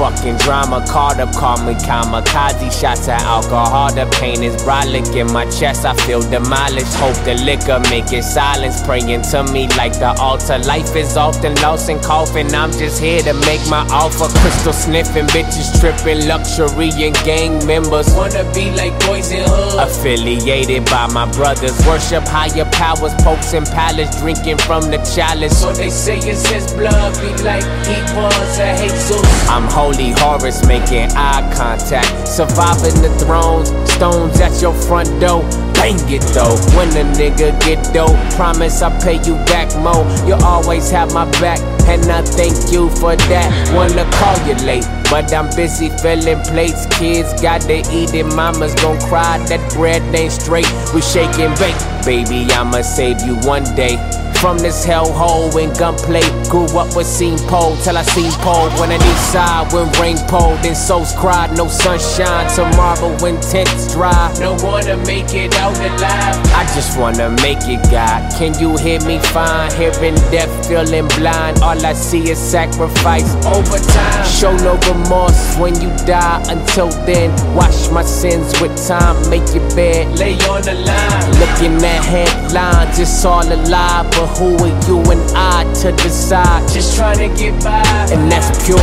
Fucking drama, caught up, call me kamikaze. Shots at alcohol, the pain is brolic in my chest. I feel demolished. Hope the liquor make it silence, praying to me like the altar. Life is often lost and coughing. I'm just here to make my offer. Crystal sniffing, bitches tripping, luxury and gang members. Wanna be like boys in hood. Affiliated by my brothers, worship higher powers, popes and palace, drinking from the chalice. So they say it's his blood, be like he was a Jesus. I'm holy Horus making eye contact, surviving the thrones, stones at your front door. Bang it though, when a nigga get dope, promise I'll pay you back more. You always have my back, and I thank you for that. Wanna call you late, but I'm busy filling plates. Kids got to eat it, mama's gon' cry. That bread ain't straight. We shake and bake, baby. I'ma save you one day. From this hellhole in gunplay, grew up with scene pole till I seen pole. When I need side, when rain poured, then souls cried. No sunshine tomorrow when tents dry. No wanna make it out alive. I just wanna make it, God. Can you hear me fine? Hearing deaf, feeling blind. All I see is sacrifice. Over time, Show no remorse when you die. Until then, wash my sins with time. Make your bed. lay on the line. Looking at headlines, it's all a lie. But who are you and I to decide? Just trying to get by. And that's pure,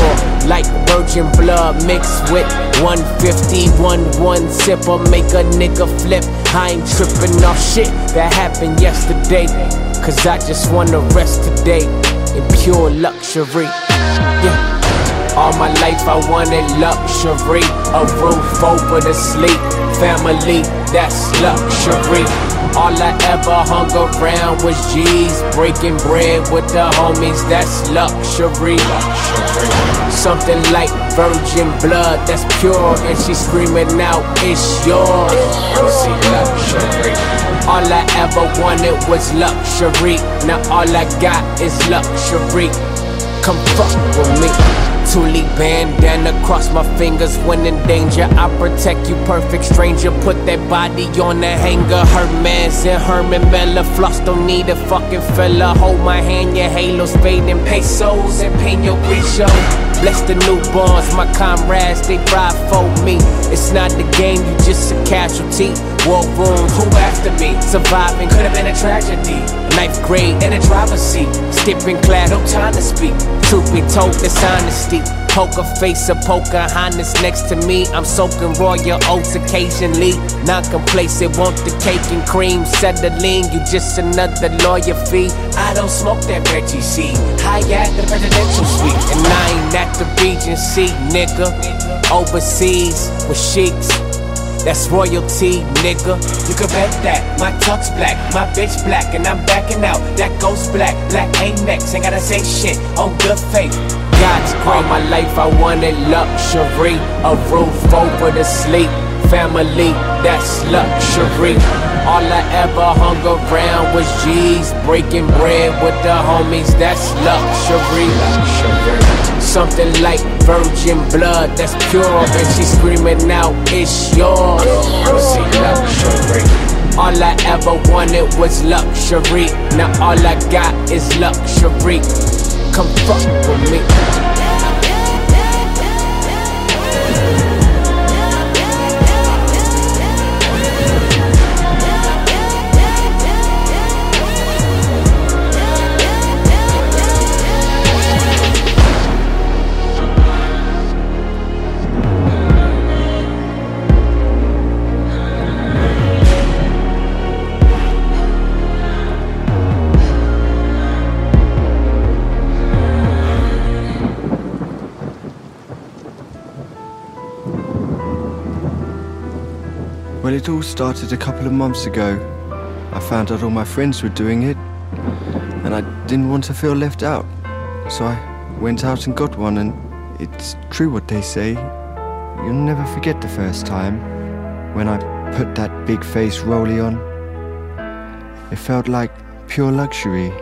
like virgin blood mixed with 150, 1 1 sipper, make a nigga flip. I ain't tripping off shit that happened yesterday. Cause I just wanna rest today in pure luxury. Yeah. All my life I wanted luxury, a roof over the sleep, family, that's luxury. All I ever hung around was G's, breaking bread with the homies, that's luxury. Something like virgin blood, that's pure, and she screaming out, it's yours. All I ever wanted was luxury, now all I got is luxury. Come fuck with me. Thule bandana across my fingers when in danger. I protect you, perfect stranger. Put that body on the hanger. Hermes and Herman Miller. Floss don't need a fucking fella. Hold my hand, your halo's fading. Pesos and Pinot Grigio. Bless the newborns, my comrades, they ride for me. It's not the game, you just a casualty. War wounds, Who after me? surviving. Could have been a tragedy. Ninth grade, In a driver's seat. skipping class. No time to speak. Truth be told, this honesty. Poker face, a Pocahontas next to me. I'm soaking royal oats occasionally. Not complacent, want the cake and cream. Settling, you just another lawyer fee. I don't smoke that Reggie. High at the presidential suite. And I ain't at the Regency, nigga. Overseas with sheiks. That's royalty, nigga. You can bet that my tux black, my bitch black, and I'm backing out. That ghost black, black Amex, ain't gotta say shit on good faith. God's all my life I wanted luxury, a roof over the sleep, family, that's luxury. All I ever hung around was G's, breaking bread with the homies, that's luxury. Something like virgin blood, that's pure, and she screaming out, it's yours. Luxury. All I ever wanted was luxury. Now all I got is luxury. Come fuck with me. Well, it all started a couple of months ago. I found out all my friends were doing it, and I didn't want to feel left out. So I went out and got one, and it's true what they say. You'll never forget the first time when I put that big face rolly on. It felt like pure luxury.